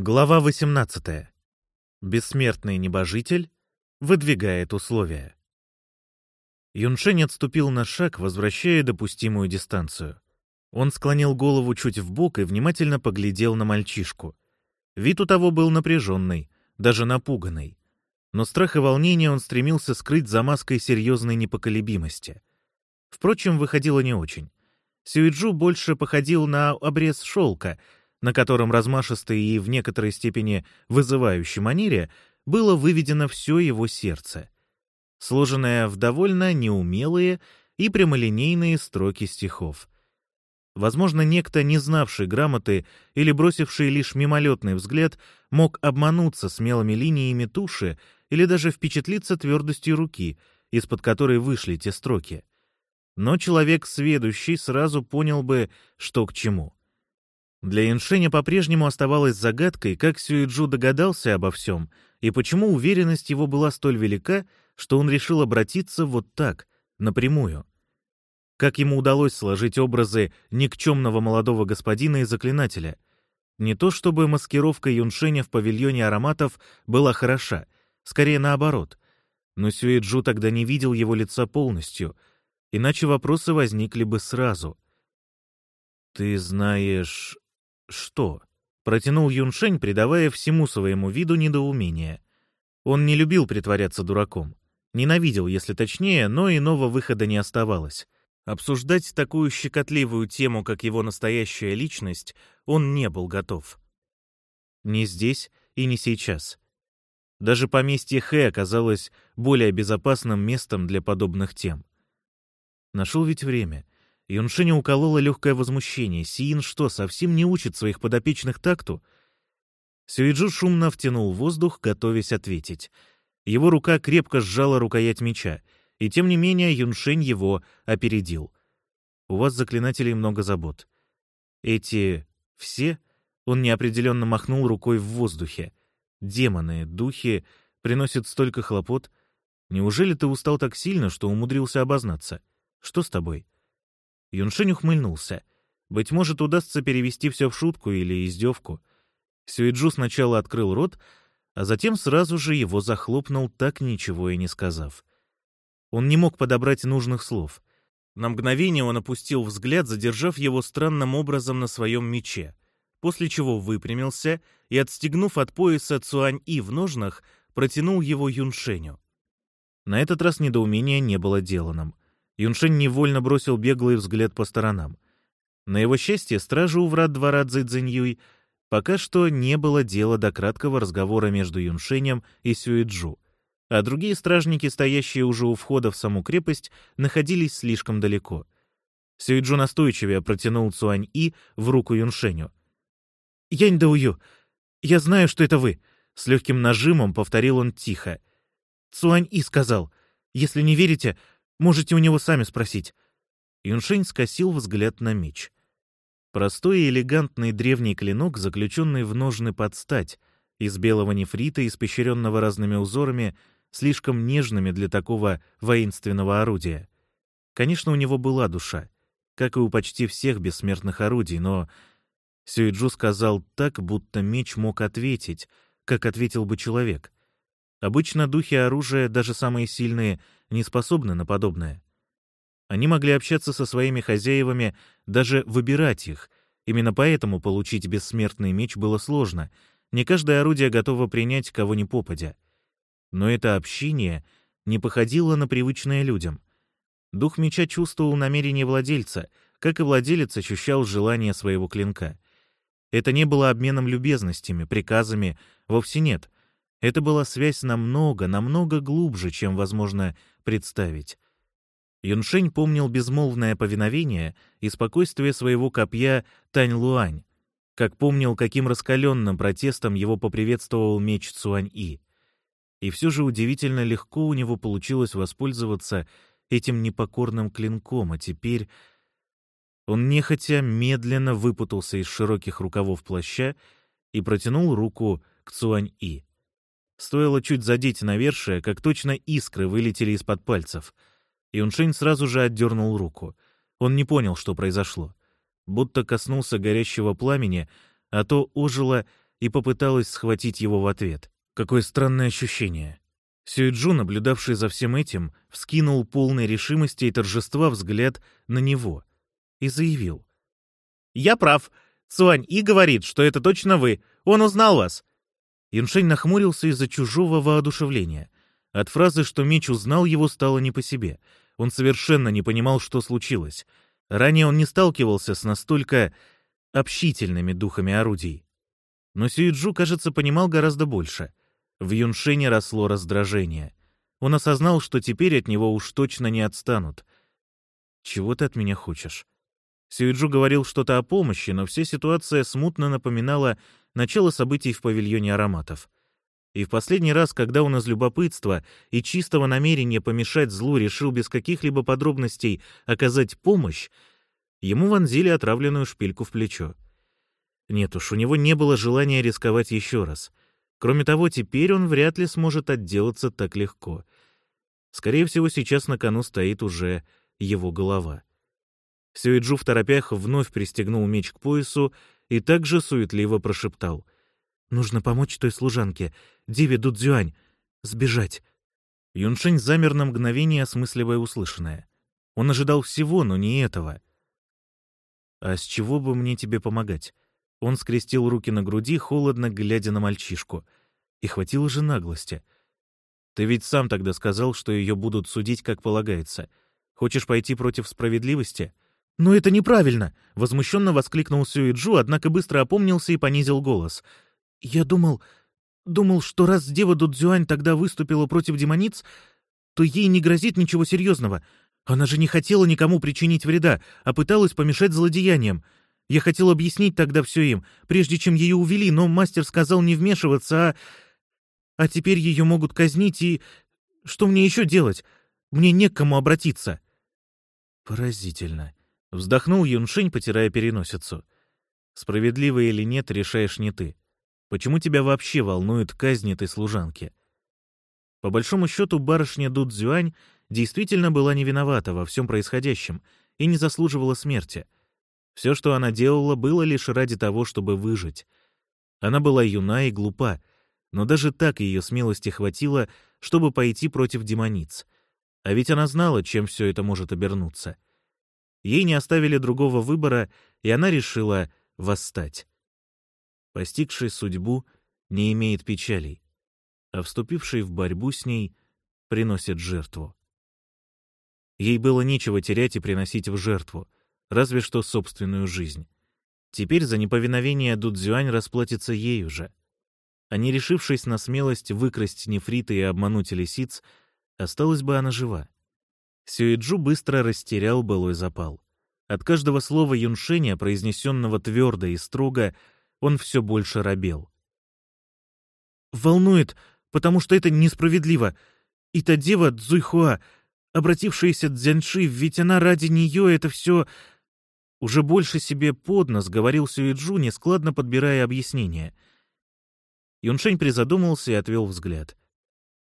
Глава 18. Бессмертный небожитель выдвигает условия. Юншень отступил на шаг, возвращая допустимую дистанцию. Он склонил голову чуть вбок и внимательно поглядел на мальчишку. Вид у того был напряженный, даже напуганный. Но страх и волнение он стремился скрыть за маской серьезной непоколебимости. Впрочем, выходило не очень. Сюиджу больше походил на обрез шелка — на котором размашистой и в некоторой степени вызывающей манере было выведено все его сердце, сложенное в довольно неумелые и прямолинейные строки стихов. Возможно, некто, не знавший грамоты или бросивший лишь мимолетный взгляд, мог обмануться смелыми линиями туши или даже впечатлиться твердостью руки, из-под которой вышли те строки. Но человек сведущий сразу понял бы, что к чему — для Иншеня по-прежнему оставалось загадкой, как Сюэджу догадался обо всем, и почему уверенность его была столь велика, что он решил обратиться вот так, напрямую. Как ему удалось сложить образы никчемного молодого господина и заклинателя? Не то чтобы маскировка Юншеня в павильоне ароматов была хороша, скорее наоборот. Но Сюэджу тогда не видел его лица полностью, иначе вопросы возникли бы сразу. «Ты знаешь...» «Что?» — протянул Юншень, придавая всему своему виду недоумение. Он не любил притворяться дураком. Ненавидел, если точнее, но иного выхода не оставалось. Обсуждать такую щекотливую тему, как его настоящая личность, он не был готов. Не здесь и не сейчас. Даже поместье Хэ оказалось более безопасным местом для подобных тем. Нашел ведь время — Юншиня уколола легкое возмущение. Сиин что, совсем не учит своих подопечных такту? Сюиджу шумно втянул воздух, готовясь ответить. Его рука крепко сжала рукоять меча, и тем не менее Юншень его опередил. «У вас, заклинателей, много забот. Эти... все...» Он неопределенно махнул рукой в воздухе. «Демоны, духи приносят столько хлопот. Неужели ты устал так сильно, что умудрился обознаться? Что с тобой?» Юншень ухмыльнулся. Быть может, удастся перевести все в шутку или издевку. Сюэджу сначала открыл рот, а затем сразу же его захлопнул, так ничего и не сказав. Он не мог подобрать нужных слов. На мгновение он опустил взгляд, задержав его странным образом на своем мече, после чего выпрямился и, отстегнув от пояса Цуань-И в ножнах, протянул его Юншеню. На этот раз недоумение не было деланным — Юншень невольно бросил беглый взгляд по сторонам. На его счастье, стражи у врат двора Цзэцзиньюй пока что не было дела до краткого разговора между Юншенем и Сюэджу, а другие стражники, стоящие уже у входа в саму крепость, находились слишком далеко. Сюэджу настойчивее протянул Цуань-И в руку Юншеню. «Янь Даую, я знаю, что это вы!» С легким нажимом повторил он тихо. Цуань-И сказал, «Если не верите, Можете у него сами спросить». Юншень скосил взгляд на меч. Простой и элегантный древний клинок, заключенный в ножны под стать, из белого нефрита, испещренного разными узорами, слишком нежными для такого воинственного орудия. Конечно, у него была душа, как и у почти всех бессмертных орудий, но Сюиджу сказал так, будто меч мог ответить, как ответил бы человек. Обычно духи оружия, даже самые сильные, не способны на подобное. Они могли общаться со своими хозяевами, даже выбирать их. Именно поэтому получить бессмертный меч было сложно. Не каждое орудие готово принять кого ни попадя. Но это общение не походило на привычное людям. Дух меча чувствовал намерение владельца, как и владелец ощущал желание своего клинка. Это не было обменом любезностями, приказами, вовсе нет — это была связь намного, намного глубже, чем возможно представить. Юншень помнил безмолвное повиновение и спокойствие своего копья Тань-Луань, как помнил, каким раскаленным протестом его поприветствовал меч Цуань-И. И все же удивительно легко у него получилось воспользоваться этим непокорным клинком, а теперь... Он нехотя медленно выпутался из широких рукавов плаща и протянул руку к Цуань-И. Стоило чуть задеть навершие, как точно искры вылетели из-под пальцев. Юншень сразу же отдернул руку. Он не понял, что произошло. Будто коснулся горящего пламени, а то ожило и попыталась схватить его в ответ. Какое странное ощущение. Сюэджу, наблюдавший за всем этим, вскинул полной решимости и торжества взгляд на него и заявил. «Я прав. Цуань И говорит, что это точно вы. Он узнал вас». Юншень нахмурился из-за чужого воодушевления. От фразы, что меч узнал его, стало не по себе. Он совершенно не понимал, что случилось. Ранее он не сталкивался с настолько общительными духами орудий. Но Сюиджу, кажется, понимал гораздо больше. В Юншене росло раздражение. Он осознал, что теперь от него уж точно не отстанут. «Чего ты от меня хочешь?» Сюиджу говорил что-то о помощи, но вся ситуация смутно напоминала начало событий в павильоне ароматов. И в последний раз, когда он из любопытства и чистого намерения помешать злу решил без каких-либо подробностей оказать помощь, ему вонзили отравленную шпильку в плечо. Нет уж, у него не было желания рисковать еще раз. Кроме того, теперь он вряд ли сможет отделаться так легко. Скорее всего, сейчас на кону стоит уже его голова. Сюэджу в торопях вновь пристегнул меч к поясу и также суетливо прошептал. «Нужно помочь той служанке, Диве Дудзюань, сбежать». Юншень замер на мгновение, осмысливая услышанное. Он ожидал всего, но не этого. «А с чего бы мне тебе помогать?» Он скрестил руки на груди, холодно глядя на мальчишку. И хватило же наглости. «Ты ведь сам тогда сказал, что ее будут судить, как полагается. Хочешь пойти против справедливости?» «Но это неправильно!» — возмущенно воскликнул Сюиджу, однако быстро опомнился и понизил голос. «Я думал... думал, что раз дева Дудзюань тогда выступила против демониц, то ей не грозит ничего серьезного. Она же не хотела никому причинить вреда, а пыталась помешать злодеяниям. Я хотел объяснить тогда все им, прежде чем ее увели, но мастер сказал не вмешиваться, а... А теперь ее могут казнить, и... Что мне еще делать? Мне не к кому обратиться». «Поразительно», Вздохнул Юншень, потирая переносицу. Справедливо или нет, решаешь не ты. Почему тебя вообще волнует казнь этой служанки? По большому счету, барышня Дудзюань действительно была не виновата во всем происходящем и не заслуживала смерти. Все, что она делала, было лишь ради того, чтобы выжить. Она была юна и глупа, но даже так ее смелости хватило, чтобы пойти против демониц. А ведь она знала, чем все это может обернуться — Ей не оставили другого выбора, и она решила восстать. Постигший судьбу не имеет печалей, а вступивший в борьбу с ней приносит жертву. Ей было нечего терять и приносить в жертву, разве что собственную жизнь. Теперь за неповиновение Дудзюань расплатится ею же. А не решившись на смелость выкрасть нефриты и обмануть лисиц, осталась бы она жива. Сюэджу быстро растерял былой запал. От каждого слова Юншеня, произнесенного твердо и строго, он все больше робел. «Волнует, потому что это несправедливо. И та дева Цзуйхуа, обратившаяся Дзяньши, ведь она ради нее это все...» Уже больше себе под нос говорил Сюэджу, нескладно подбирая объяснение. Юншень призадумался и отвел взгляд.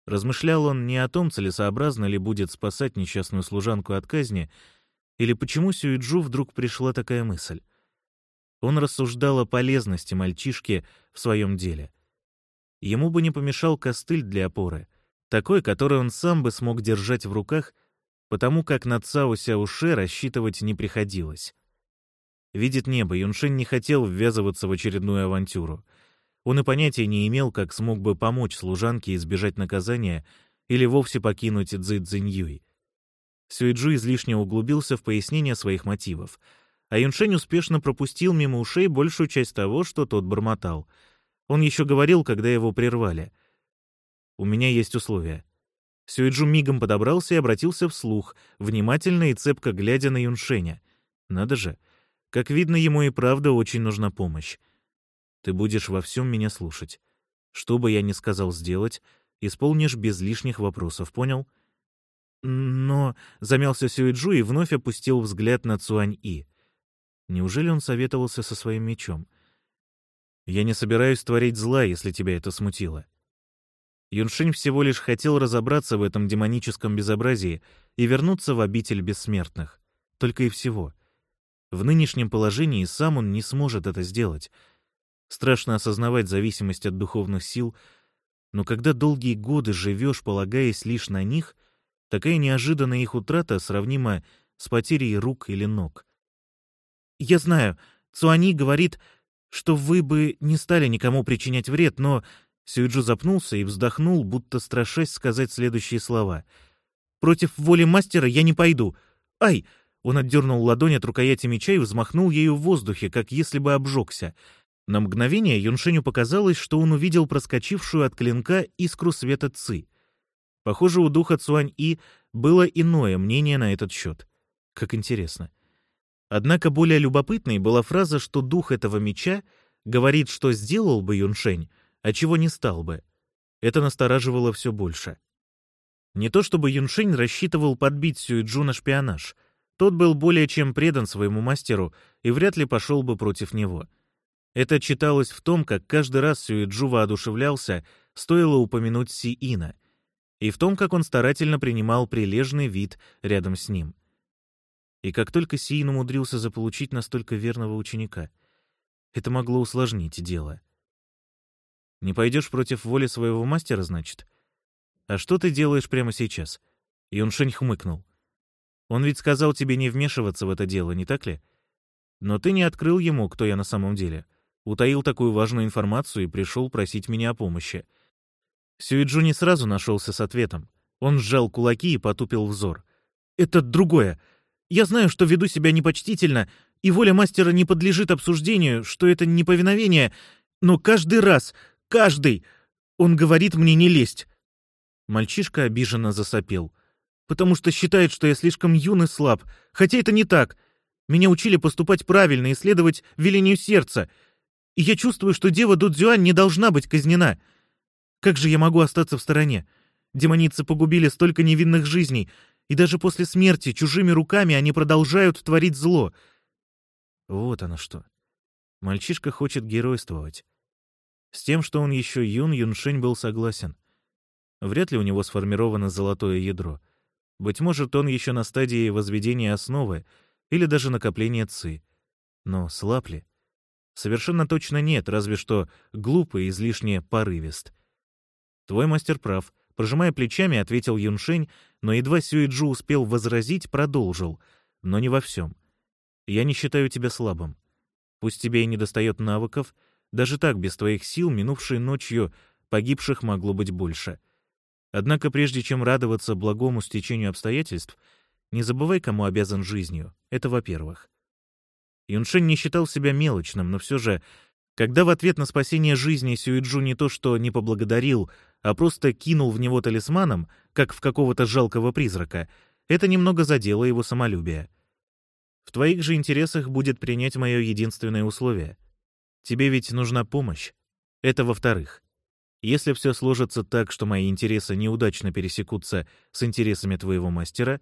Размышлял он не о том, целесообразно ли будет спасать несчастную служанку от казни, или почему Сюиджу вдруг пришла такая мысль. Он рассуждал о полезности мальчишки в своем деле. Ему бы не помешал костыль для опоры, такой, который он сам бы смог держать в руках, потому как на Цао Сяуше рассчитывать не приходилось. Видит небо, Юншень не хотел ввязываться в очередную авантюру — он и понятия не имел, как смог бы помочь служанке избежать наказания или вовсе покинуть Цзи Цзиньюй. Сюэджу излишне углубился в пояснение своих мотивов, а Юншень успешно пропустил мимо ушей большую часть того, что тот бормотал. Он еще говорил, когда его прервали. «У меня есть условия». Сюэджу мигом подобрался и обратился вслух, внимательно и цепко глядя на Юншеня. «Надо же, как видно, ему и правда очень нужна помощь. Ты будешь во всем меня слушать. Что бы я ни сказал сделать, исполнишь без лишних вопросов, понял? Но замялся Сюэджу и вновь опустил взгляд на Цуань-И. Неужели он советовался со своим мечом? Я не собираюсь творить зла, если тебя это смутило. Юншинь всего лишь хотел разобраться в этом демоническом безобразии и вернуться в обитель бессмертных. Только и всего. В нынешнем положении сам он не сможет это сделать — Страшно осознавать зависимость от духовных сил, но когда долгие годы живешь, полагаясь лишь на них, такая неожиданная их утрата сравнима с потерей рук или ног. «Я знаю, Цуани говорит, что вы бы не стали никому причинять вред, но...» Сюиджу запнулся и вздохнул, будто страшась сказать следующие слова. «Против воли мастера я не пойду. Ай!» Он отдернул ладонь от рукояти меча и взмахнул ею в воздухе, как если бы обжегся. На мгновение Юншеню показалось, что он увидел проскочившую от клинка искру света Ци. Похоже, у духа Цуань-И было иное мнение на этот счет. Как интересно. Однако более любопытной была фраза, что дух этого меча говорит, что сделал бы Юншень, а чего не стал бы. Это настораживало все больше. Не то чтобы Юншень рассчитывал подбить Сюэджу на шпионаж. Тот был более чем предан своему мастеру и вряд ли пошел бы против него. Это читалось в том, как каждый раз Сюэджу воодушевлялся, стоило упомянуть Сиина, и в том, как он старательно принимал прилежный вид рядом с ним. И как только Сиин умудрился заполучить настолько верного ученика, это могло усложнить дело. Не пойдешь против воли своего мастера, значит? А что ты делаешь прямо сейчас? Юншень хмыкнул. Он ведь сказал тебе не вмешиваться в это дело, не так ли? Но ты не открыл ему, кто я на самом деле. Утаил такую важную информацию и пришел просить меня о помощи. Сюиджу не сразу нашелся с ответом. Он сжал кулаки и потупил взор. «Это другое. Я знаю, что веду себя непочтительно, и воля мастера не подлежит обсуждению, что это неповиновение, но каждый раз, каждый, он говорит мне не лезть. Мальчишка обиженно засопел. Потому что считает, что я слишком юн и слаб, хотя это не так. Меня учили поступать правильно и следовать велению сердца. И я чувствую, что дева Дудзюань не должна быть казнена. Как же я могу остаться в стороне? Демоницы погубили столько невинных жизней, и даже после смерти чужими руками они продолжают творить зло. Вот оно что. Мальчишка хочет геройствовать. С тем, что он еще юн, Юншень был согласен. Вряд ли у него сформировано золотое ядро. Быть может, он еще на стадии возведения основы или даже накопления ци. Но слаб ли? Совершенно точно нет, разве что глупый и излишне порывист. Твой мастер прав. Прожимая плечами, ответил Юншень, но едва Сюэджу успел возразить, продолжил. Но не во всем. Я не считаю тебя слабым. Пусть тебе и не достает навыков, даже так, без твоих сил, минувшей ночью, погибших могло быть больше. Однако прежде чем радоваться благому стечению обстоятельств, не забывай, кому обязан жизнью. Это во-первых. Юншень не считал себя мелочным, но все же, когда в ответ на спасение жизни Сюэджу не то что не поблагодарил, а просто кинул в него талисманом, как в какого-то жалкого призрака, это немного задело его самолюбие. В твоих же интересах будет принять мое единственное условие. Тебе ведь нужна помощь. Это во-вторых. Если все сложится так, что мои интересы неудачно пересекутся с интересами твоего мастера,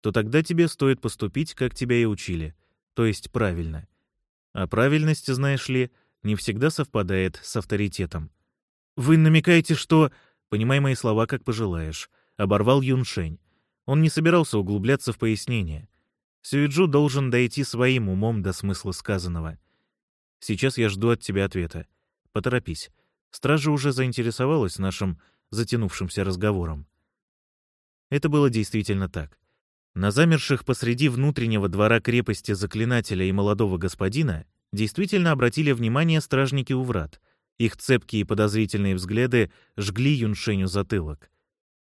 то тогда тебе стоит поступить, как тебя и учили, то есть правильно. А правильность, знаешь ли, не всегда совпадает с авторитетом. «Вы намекаете, что...» «Понимай мои слова, как пожелаешь», — оборвал Юншень. Он не собирался углубляться в пояснение. Сюиджу должен дойти своим умом до смысла сказанного. «Сейчас я жду от тебя ответа. Поторопись. Стража уже заинтересовалась нашим затянувшимся разговором». Это было действительно так. На замерших посреди внутреннего двора крепости заклинателя и молодого господина действительно обратили внимание стражники у врат — их цепкие и подозрительные взгляды жгли Юншеню затылок.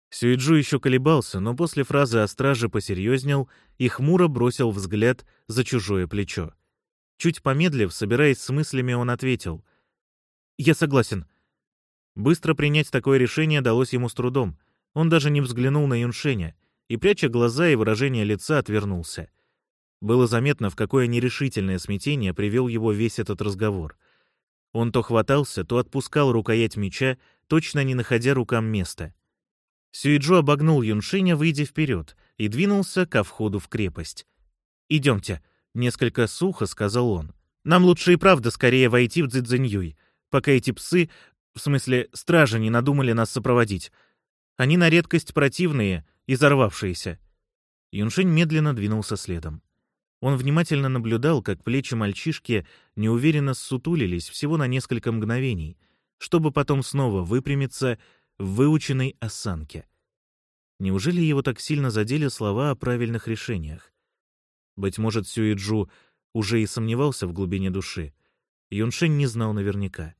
Сюиджу еще колебался, но после фразы о страже посерьезнел и хмуро бросил взгляд за чужое плечо. Чуть помедлив, собираясь с мыслями, он ответил. «Я согласен». Быстро принять такое решение далось ему с трудом. Он даже не взглянул на Юншеня и, пряча глаза и выражение лица, отвернулся. Было заметно, в какое нерешительное смятение привел его весь этот разговор. Он то хватался, то отпускал рукоять меча, точно не находя рукам места. Сюиджо обогнул Юншиня, выйдя вперед, и двинулся ко входу в крепость. «Идемте», — несколько сухо сказал он. «Нам лучше и правда скорее войти в Цзиньюй, пока эти псы, в смысле стражи, не надумали нас сопроводить. Они на редкость противные и зарвавшиеся». Юншинь медленно двинулся следом. Он внимательно наблюдал, как плечи мальчишки неуверенно ссутулились всего на несколько мгновений, чтобы потом снова выпрямиться в выученной осанке. Неужели его так сильно задели слова о правильных решениях? Быть может, Сюиджу уже и сомневался в глубине души. Юншень не знал наверняка.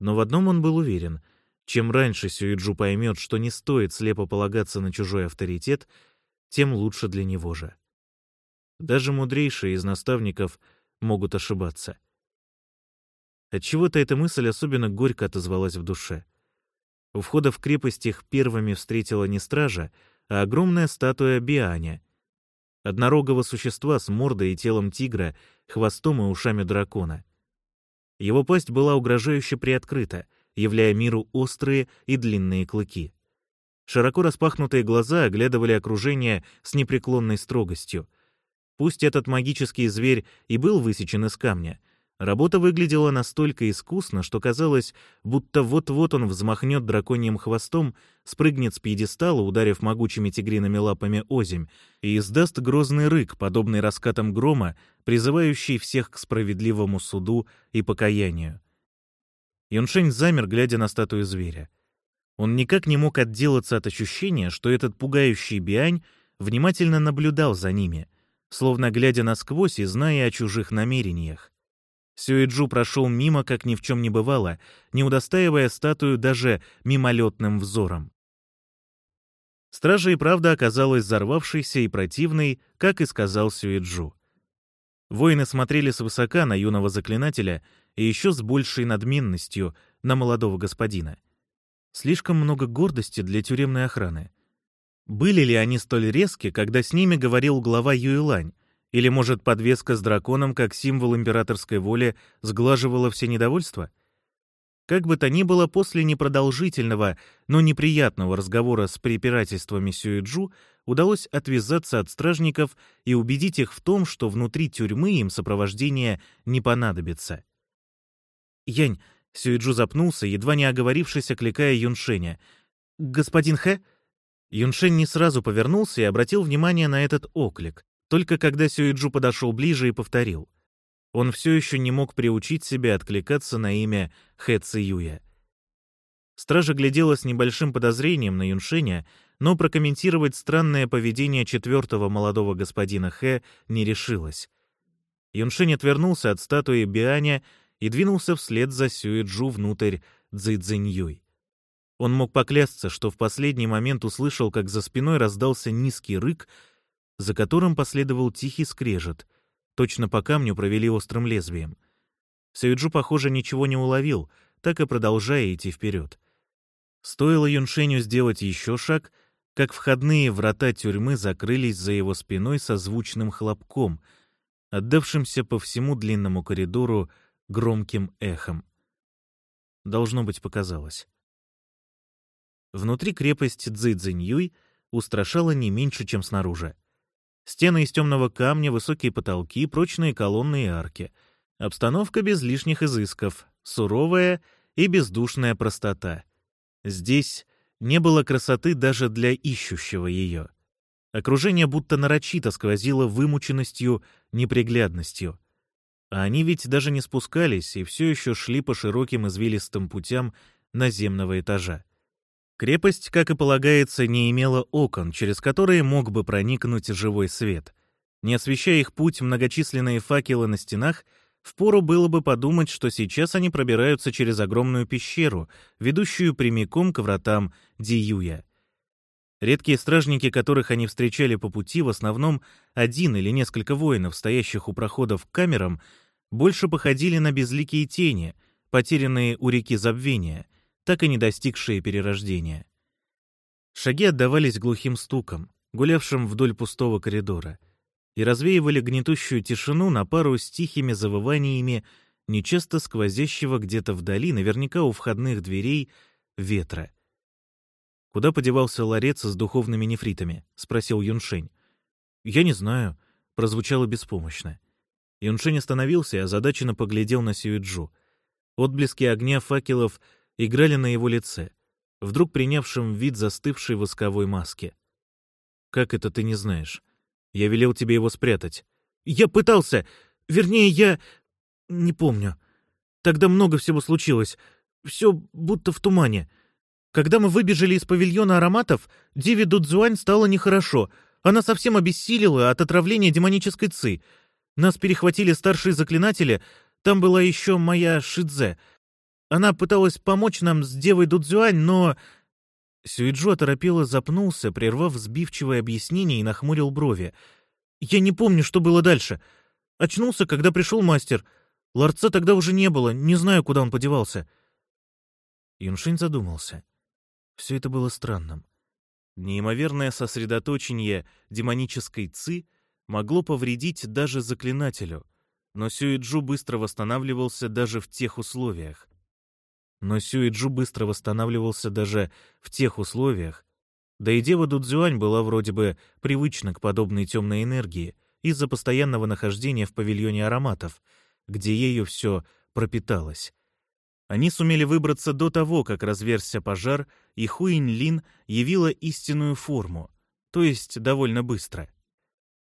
Но в одном он был уверен — чем раньше Сюиджу поймет, что не стоит слепо полагаться на чужой авторитет, тем лучше для него же. Даже мудрейшие из наставников могут ошибаться. Отчего-то эта мысль особенно горько отозвалась в душе. У входа в крепость их первыми встретила не стража, а огромная статуя Бианя, однорогого существа с мордой и телом тигра, хвостом и ушами дракона. Его пасть была угрожающе приоткрыта, являя миру острые и длинные клыки. Широко распахнутые глаза оглядывали окружение с непреклонной строгостью. Пусть этот магический зверь и был высечен из камня, работа выглядела настолько искусно, что казалось, будто вот-вот он взмахнет драконьим хвостом, спрыгнет с пьедестала, ударив могучими тигриными лапами озимь, и издаст грозный рык, подобный раскатам грома, призывающий всех к справедливому суду и покаянию. Юншень замер, глядя на статую зверя. Он никак не мог отделаться от ощущения, что этот пугающий биань внимательно наблюдал за ними, словно глядя насквозь и зная о чужих намерениях. Сюэджу прошел мимо, как ни в чем не бывало, не удостаивая статую даже мимолетным взором. Стража и правда оказалась взорвавшейся и противной, как и сказал Сюэджу. Воины смотрели свысока на юного заклинателя и еще с большей надменностью на молодого господина. Слишком много гордости для тюремной охраны. Были ли они столь резки, когда с ними говорил глава Юйлань, или, может, подвеска с драконом, как символ императорской воли, сглаживала все недовольства? Как бы то ни было, после непродолжительного, но неприятного разговора с препирательствами Сюэджу удалось отвязаться от стражников и убедить их в том, что внутри тюрьмы им сопровождение не понадобится. «Янь», — Сюэджу запнулся, едва не оговорившись, окликая Юншеня. «Господин Хэ?» Юншень не сразу повернулся и обратил внимание на этот оклик, только когда Сюэджу подошел ближе и повторил. Он все еще не мог приучить себя откликаться на имя Хэ Циюя. Стража глядела с небольшим подозрением на Юншеня, но прокомментировать странное поведение четвертого молодого господина Хэ не решилась. Юншень отвернулся от статуи Бианя и двинулся вслед за Сюэджу внутрь Цзэцзэньюй. Он мог поклясться, что в последний момент услышал, как за спиной раздался низкий рык, за которым последовал тихий скрежет. Точно по камню провели острым лезвием. Сюэджу, похоже, ничего не уловил, так и продолжая идти вперед. Стоило Юншеню сделать еще шаг, как входные врата тюрьмы закрылись за его спиной со звучным хлопком, отдавшимся по всему длинному коридору громким эхом. Должно быть, показалось. Внутри крепость Цзэцзиньюй устрашала не меньше, чем снаружи. Стены из темного камня, высокие потолки, прочные колонны и арки. Обстановка без лишних изысков, суровая и бездушная простота. Здесь не было красоты даже для ищущего ее. Окружение будто нарочито сквозило вымученностью, неприглядностью. А они ведь даже не спускались и все еще шли по широким извилистым путям наземного этажа. Крепость, как и полагается, не имела окон, через которые мог бы проникнуть живой свет. Не освещая их путь многочисленные факелы на стенах, впору было бы подумать, что сейчас они пробираются через огромную пещеру, ведущую прямиком к вратам Диюя. Редкие стражники, которых они встречали по пути, в основном один или несколько воинов, стоящих у проходов к камерам, больше походили на безликие тени, потерянные у реки забвения, так и не достигшие перерождения. Шаги отдавались глухим стуком, гулявшим вдоль пустого коридора, и развеивали гнетущую тишину на пару с тихими завываниями нечасто сквозящего где-то вдали, наверняка у входных дверей, ветра. «Куда подевался ларец с духовными нефритами?» — спросил Юншень. «Я не знаю», — прозвучало беспомощно. Юншень остановился и озадаченно поглядел на Сюиджу. Отблески огня факелов играли на его лице, вдруг принявшем вид застывшей восковой маски. «Как это ты не знаешь? Я велел тебе его спрятать. Я пытался. Вернее, я... Не помню. Тогда много всего случилось. Все будто в тумане. Когда мы выбежали из павильона ароматов, Диви Дудзуань стало нехорошо. Она совсем обессилила от отравления демонической ци. Нас перехватили старшие заклинатели. Там была еще моя Шидзе. Она пыталась помочь нам с девой Дудзуань, но... Сюиджо оторопело запнулся, прервав сбивчивое объяснение и нахмурил брови. «Я не помню, что было дальше. Очнулся, когда пришел мастер. Ларца тогда уже не было, не знаю, куда он подевался». Юншинь задумался. Все это было странным. Неимоверное сосредоточение демонической ци могло повредить даже заклинателю, но Сюиджу быстро восстанавливался даже в тех условиях. Но Сюиджу быстро восстанавливался даже в тех условиях, да и дева Дудзюань была вроде бы привычна к подобной темной энергии из-за постоянного нахождения в павильоне ароматов, где ею все пропиталось. Они сумели выбраться до того, как разверзся пожар, и Хуинь Лин явила истинную форму, то есть довольно быстро.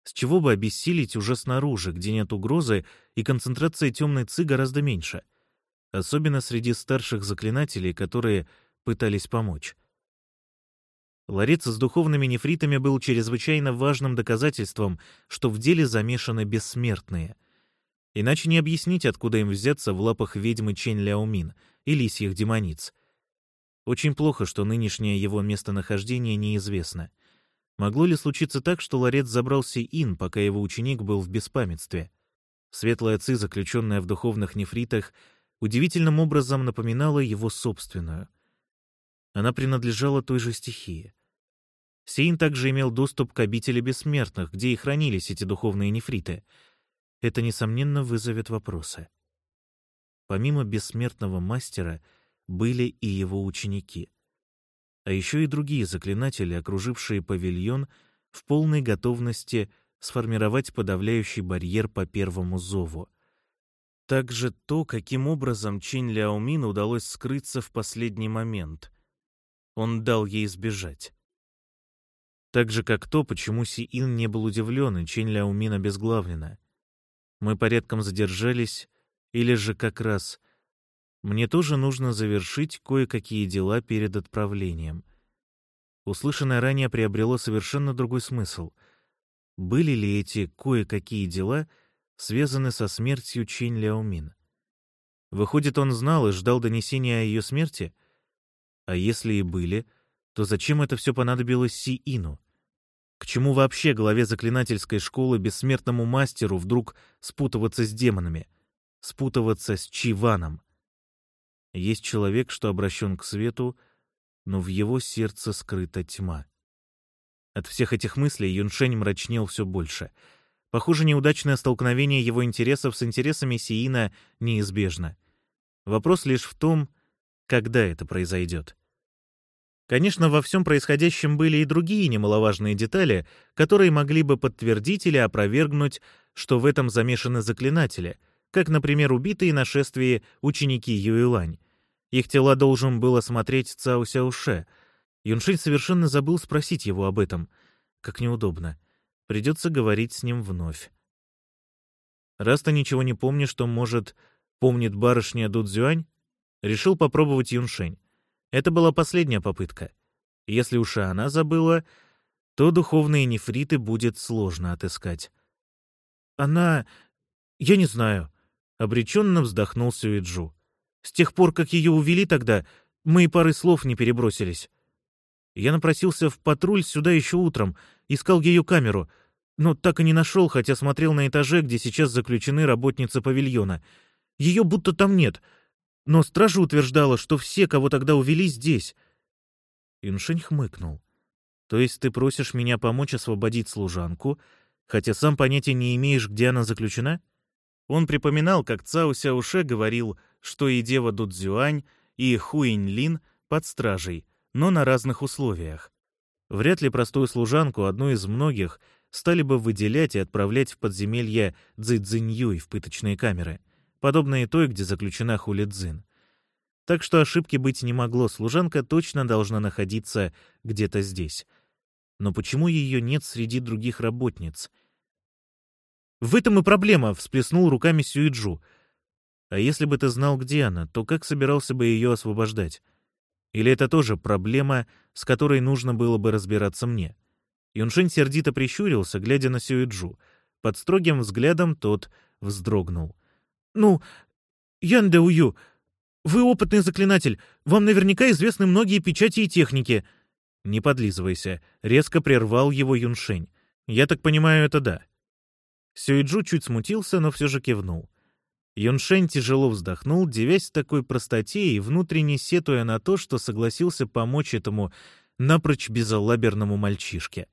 С чего бы обессилить уже снаружи, где нет угрозы, и концентрация темной ци гораздо меньше, особенно среди старших заклинателей, которые пытались помочь. Ларец с духовными нефритами был чрезвычайно важным доказательством, что в деле замешаны бессмертные — Иначе не объяснить, откуда им взяться в лапах ведьмы Чень Ляомин и лисьих демониц. Очень плохо, что нынешнее его местонахождение неизвестно. Могло ли случиться так, что ларец забрал Си-Ин, пока его ученик был в беспамятстве? Светлая ци, заключенная в духовных нефритах, удивительным образом напоминала его собственную. Она принадлежала той же стихии. Сиин также имел доступ к обители бессмертных, где и хранились эти духовные нефриты — это, несомненно, вызовет вопросы. Помимо бессмертного мастера были и его ученики. А еще и другие заклинатели, окружившие павильон в полной готовности сформировать подавляющий барьер по первому зову. Также то, каким образом Чинь Ляомину удалось скрыться в последний момент. Он дал ей сбежать. Так же, как то, почему Си Ин не был удивлен, и Чинь Ляомин обезглавлена. Мы порядком задержались, или же как раз мне тоже нужно завершить кое-какие дела перед отправлением. Услышанное ранее приобрело совершенно другой смысл. Были ли эти кое-какие дела связаны со смертью Чинь Ляомин? Выходит, он знал и ждал донесения о ее смерти? А если и были, то зачем это все понадобилось Си Ину? К чему вообще главе заклинательской школы бессмертному мастеру вдруг спутываться с демонами? Спутываться с Чиваном? Есть человек, что обращен к свету, но в его сердце скрыта тьма. От всех этих мыслей Юншень мрачнел все больше. Похоже, неудачное столкновение его интересов с интересами Сиина неизбежно. Вопрос лишь в том, когда это произойдет. Конечно, во всем происходящем были и другие немаловажные детали, которые могли бы подтвердить или опровергнуть, что в этом замешаны заклинатели, как, например, убитые нашествие ученики Юэлань. Их тела должен был осмотреть Цао Сяуше. Юншень совершенно забыл спросить его об этом. Как неудобно. Придется говорить с ним вновь. Раз ты ничего не помнишь, что, может, помнит барышня Дудзюань, решил попробовать Юншень. Это была последняя попытка. Если уж и она забыла, то духовные нефриты будет сложно отыскать. Она... Я не знаю. Обреченно вздохнул Сюиджу. С тех пор, как ее увели тогда, мы и пары слов не перебросились. Я напросился в патруль сюда еще утром, искал ее камеру, но так и не нашел, хотя смотрел на этаже, где сейчас заключены работницы павильона. Ее будто там нет — но стража утверждала, что все, кого тогда увели, здесь. Иншень хмыкнул. То есть ты просишь меня помочь освободить служанку, хотя сам понятия не имеешь, где она заключена? Он припоминал, как Цао Сяуше говорил, что и дева Дудзюань, и Хуинь Лин под стражей, но на разных условиях. Вряд ли простую служанку, одну из многих, стали бы выделять и отправлять в подземелье Цзэцзиньюй в пыточные камеры подобные той, где заключена Хулидзин. Так что ошибки быть не могло, служанка точно должна находиться где-то здесь. Но почему ее нет среди других работниц? В этом и проблема, всплеснул руками Сюиджу. А если бы ты знал, где она, то как собирался бы ее освобождать? Или это тоже проблема, с которой нужно было бы разбираться мне? Юншень сердито прищурился, глядя на Сюиджу. Под строгим взглядом тот вздрогнул. «Ну, Ян Ую, вы опытный заклинатель. Вам наверняка известны многие печати и техники». «Не подлизывайся», — резко прервал его Юншень. «Я так понимаю, это да». Сюиджу чуть смутился, но все же кивнул. Юншень тяжело вздохнул, девясь такой простоте и внутренне сетуя на то, что согласился помочь этому напрочь безалаберному мальчишке.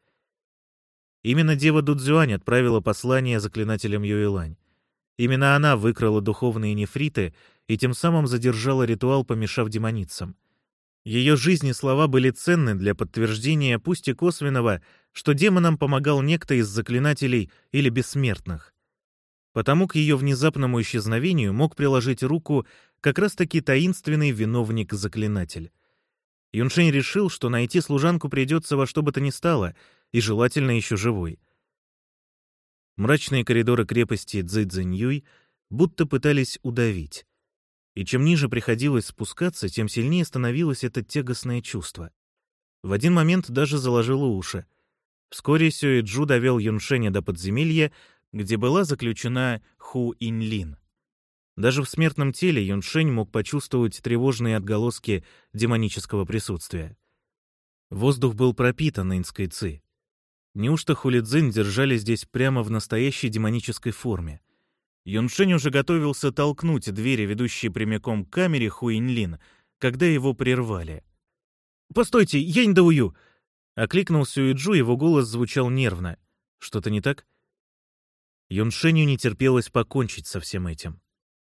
Именно дева Дудзюань отправила послание заклинателям Юэлань. Именно она выкрала духовные нефриты и тем самым задержала ритуал, помешав демоницам. Ее жизни слова были ценны для подтверждения, пусть и косвенного, что демонам помогал некто из заклинателей или бессмертных. Потому к ее внезапному исчезновению мог приложить руку как раз-таки таинственный виновник-заклинатель. Юншень решил, что найти служанку придется во что бы то ни стало, и желательно еще живой. Мрачные коридоры крепости Цзэцзэньюй будто пытались удавить. И чем ниже приходилось спускаться, тем сильнее становилось это тягостное чувство. В один момент даже заложило уши. Вскоре Сюэджу довел Юншеня до подземелья, где была заключена Ху Инлин. Даже в смертном теле Юншень мог почувствовать тревожные отголоски демонического присутствия. Воздух был пропитан инской ци. Неужто Хулидзин держали здесь прямо в настоящей демонической форме? Юншень уже готовился толкнуть двери, ведущие прямиком к камере Хуинлин, когда его прервали. «Постойте, я не даую!» Окликнул Сюиджу, его голос звучал нервно. «Что-то не так?» Юншеню не терпелось покончить со всем этим.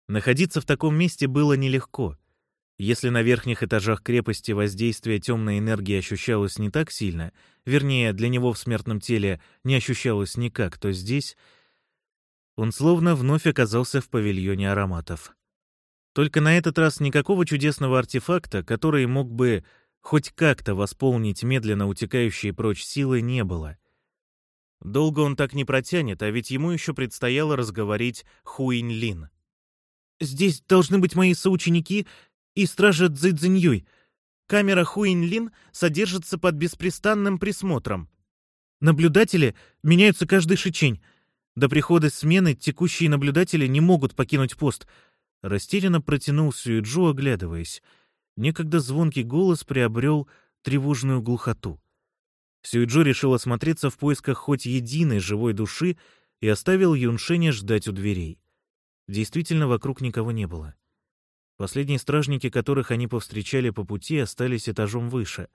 Находиться в таком месте было нелегко. Если на верхних этажах крепости воздействие темной энергии ощущалось не так сильно, вернее, для него в смертном теле не ощущалось никак, то здесь он словно вновь оказался в павильоне ароматов. Только на этот раз никакого чудесного артефакта, который мог бы хоть как-то восполнить медленно утекающие прочь силы, не было. Долго он так не протянет, а ведь ему еще предстояло разговорить Хуинь Лин. «Здесь должны быть мои соученики и стража Цзэцзиньюй. Камера Хуинь Лин содержится под беспрестанным присмотром. Наблюдатели меняются каждый шичень. До прихода смены текущие наблюдатели не могут покинуть пост». Растерянно протянул Сюэджу, оглядываясь. Некогда звонкий голос приобрел тревожную глухоту. Сюйджо решил осмотреться в поисках хоть единой живой души и оставил Юншеня ждать у дверей. Действительно, вокруг никого не было. Последние стражники, которых они повстречали по пути, остались этажом выше.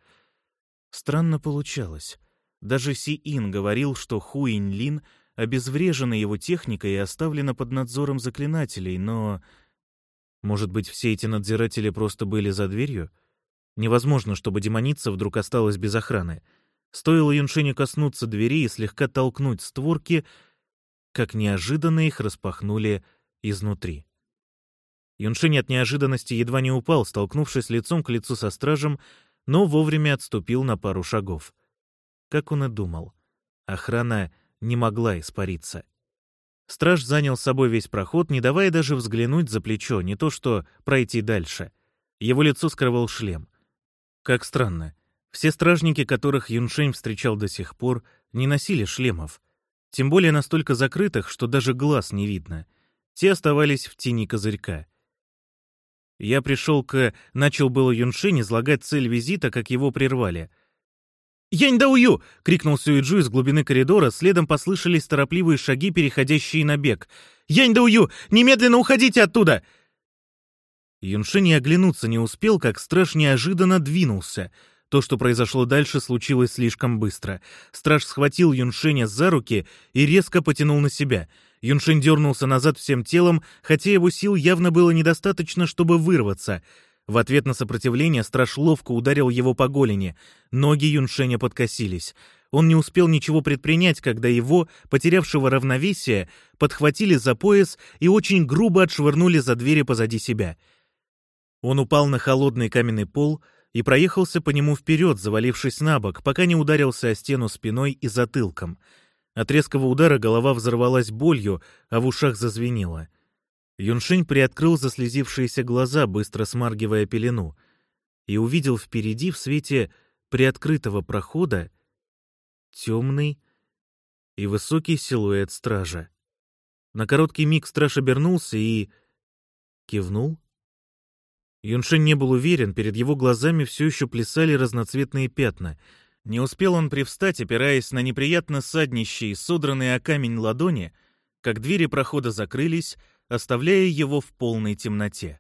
Странно получалось. Даже Си-Ин говорил, что Хуинь-Лин обезврежена его техникой и оставлена под надзором заклинателей, но... Может быть, все эти надзиратели просто были за дверью? Невозможно, чтобы демоница вдруг осталась без охраны — Стоило Юншине коснуться двери и слегка толкнуть створки, как неожиданно их распахнули изнутри. Юншинь от неожиданности едва не упал, столкнувшись лицом к лицу со стражем, но вовремя отступил на пару шагов. Как он и думал, охрана не могла испариться. Страж занял с собой весь проход, не давая даже взглянуть за плечо, не то что пройти дальше. Его лицо скрывал шлем. Как странно. Все стражники, которых Юншень встречал до сих пор, не носили шлемов. Тем более настолько закрытых, что даже глаз не видно. Те оставались в тени козырька. Я пришел к... Начал было Юншень излагать цель визита, как его прервали. «Янь Даую!» — крикнул Сюиджу из глубины коридора, следом послышались торопливые шаги, переходящие на бег. «Янь Даую! Немедленно уходите оттуда!» Юншень оглянуться не успел, как страж неожиданно двинулся — то, что произошло дальше, случилось слишком быстро. Страж схватил Юншеня за руки и резко потянул на себя. Юншень дернулся назад всем телом, хотя его сил явно было недостаточно, чтобы вырваться. В ответ на сопротивление страж ловко ударил его по голени. Ноги Юншеня подкосились. Он не успел ничего предпринять, когда его, потерявшего равновесие, подхватили за пояс и очень грубо отшвырнули за двери позади себя. Он упал на холодный каменный пол — и проехался по нему вперед, завалившись на бок, пока не ударился о стену спиной и затылком. От резкого удара голова взорвалась болью, а в ушах зазвенело. Юншень приоткрыл заслезившиеся глаза, быстро смаргивая пелену, и увидел впереди в свете приоткрытого прохода темный и высокий силуэт стража. На короткий миг страж обернулся и... кивнул. Юншень не был уверен, перед его глазами все еще плясали разноцветные пятна. Не успел он привстать, опираясь на неприятно саднищие, содранные о камень ладони, как двери прохода закрылись, оставляя его в полной темноте.